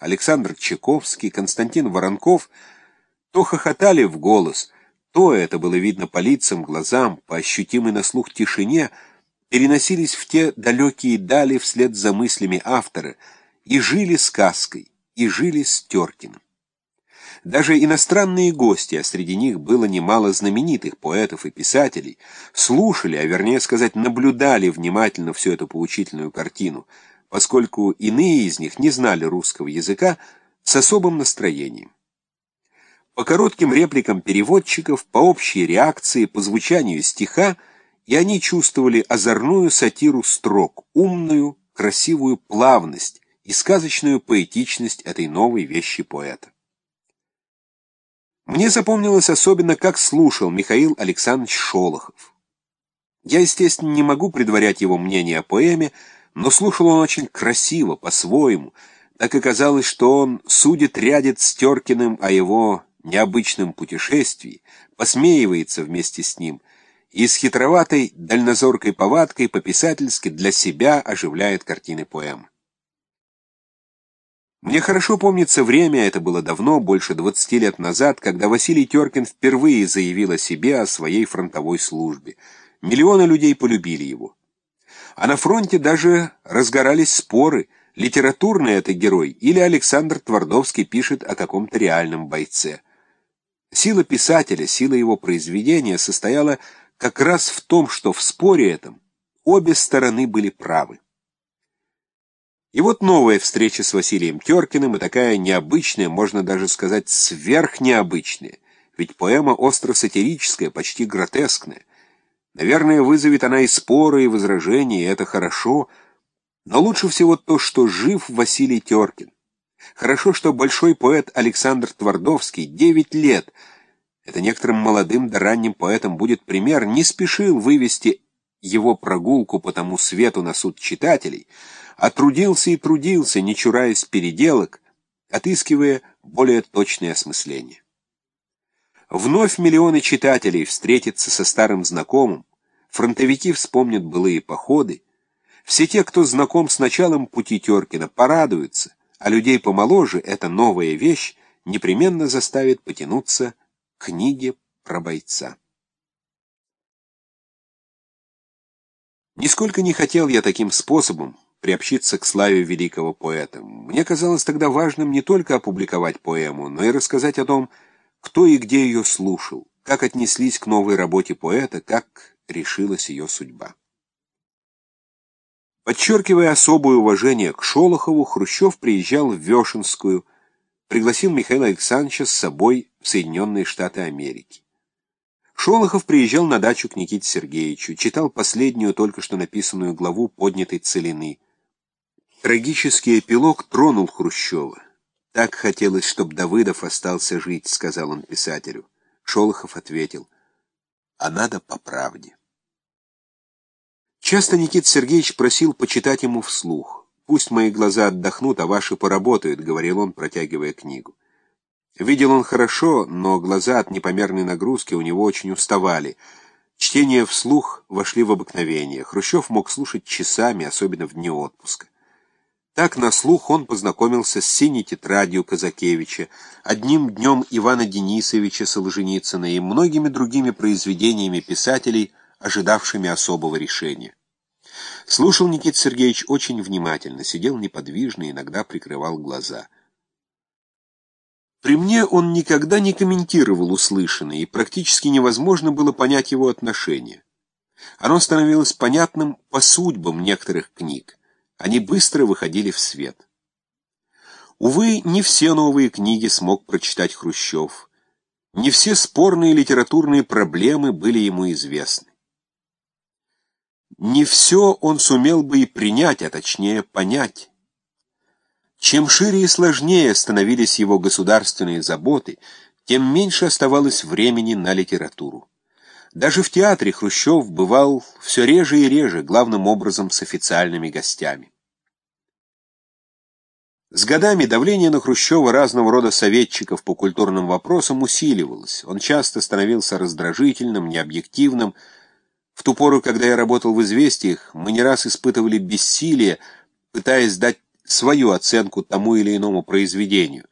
Александр Чайковский, Константин Воронков то хохотали в голос, то, это было видно по лицам, глазам, по ощутимой на слух тишине, переносились в те далекие дали вслед за мыслями автора и жили сказкой, и жили с Теркиным. Даже иностранные гости, а среди них было немало знаменитых поэтов и писателей, слушали, а вернее сказать, наблюдали внимательно всю эту поучительную картину, поскольку иные из них не знали русского языка с особым настроением. По коротким репликам переводчиков, по общей реакции, по звучанию стиха, и они чувствовали озорную сатиру строк, умную, красивую плавность и сказочную поэтичность этой новой вещи поэта. Мне запомнилось особенно, как слушал Михаил Александрович Шолохов. Я, естественно, не могу предварять его мнение о поэме, но слушал он очень красиво, по-своему. Так и казалось, что он судит рядит с Теркиным о его необычном путешествии, посмеивается вместе с ним и с хитроватой дальнозоркой повадкой по-писательски для себя оживляет картины поэмы. Мне хорошо помнится время, это было давно, больше 20 лет назад, когда Василий Теркин впервые заявил о себе, о своей фронтовой службе. Миллионы людей полюбили его. А на фронте даже разгорались споры, литературный это герой или Александр Твардовский пишет о каком-то реальном бойце. Сила писателя, сила его произведения состояла как раз в том, что в споре этом обе стороны были правы. И вот новая встреча с Василием Теркиным, и такая необычная, можно даже сказать, сверхнеобычная, ведь поэма остро-сатирическая, почти гротескная. Наверное, вызовет она и споры, и возражения, и это хорошо, но лучше всего то, что жив Василий Теркин. Хорошо, что большой поэт Александр Твардовский девять лет, это некоторым молодым да ранним поэтам будет пример, не спешил вывести его прогулку по тому свету на суд читателей, а трудился и трудился, не чураясь переделок, отыскивая более точное осмысление. Вновь миллионы читателей встретятся со старым знакомым, фронтовики вспомнят былые походы, все те, кто знаком с началом пути Теркина, порадуются, а людей помоложе эта новая вещь непременно заставит потянуться к книге про бойца. Нисколько не хотел я таким способом приобщиться к славе великого поэта. Мне казалось тогда важным не только опубликовать поэму, но и рассказать о том, кто и где ее слушал, как отнеслись к новой работе поэта, как решилась ее судьба. Подчеркивая особое уважение к Шолохову, Хрущев приезжал в Вешенскую, пригласил Михаила Александровича с собой в Соединенные Штаты Америки. Шолохов приезжал на дачу к Никите Сергеевичу, читал последнюю только что написанную главу поднятой целины. Трагический эпилог тронул Хрущева. «Так хотелось, чтоб Давыдов остался жить», — сказал он писателю. Шолохов ответил, «А надо по правде». Часто Никита Сергеевич просил почитать ему вслух. «Пусть мои глаза отдохнут, а ваши поработают», — говорил он, протягивая книгу. Видел он хорошо, но глаза от непомерной нагрузки у него очень уставали. Чтение вслух вошли в обыкновение. Хрущев мог слушать часами, особенно в дни отпуска. Так на слух он познакомился с синей тетрадью Казакевича, одним днем Ивана Денисовича Солженицына и многими другими произведениями писателей, ожидавшими особого решения. Слушал Никита Сергеевич очень внимательно, сидел неподвижно, иногда прикрывал глаза — при мне он никогда не комментировал услышанное, и практически невозможно было понять его отношение. Оно становилось понятным по судьбам некоторых книг. Они быстро выходили в свет. Увы, не все новые книги смог прочитать Хрущев. Не все спорные литературные проблемы были ему известны. Не все он сумел бы и принять, а точнее понять. Чем шире и сложнее становились его государственные заботы, тем меньше оставалось времени на литературу. Даже в театре Хрущев бывал все реже и реже, главным образом с официальными гостями. С годами давление на Хрущева разного рода советчиков по культурным вопросам усиливалось. Он часто становился раздражительным, необъективным. В ту пору, когда я работал в «Известиях», мы не раз испытывали бессилие, пытаясь дать свою оценку тому или иному произведению.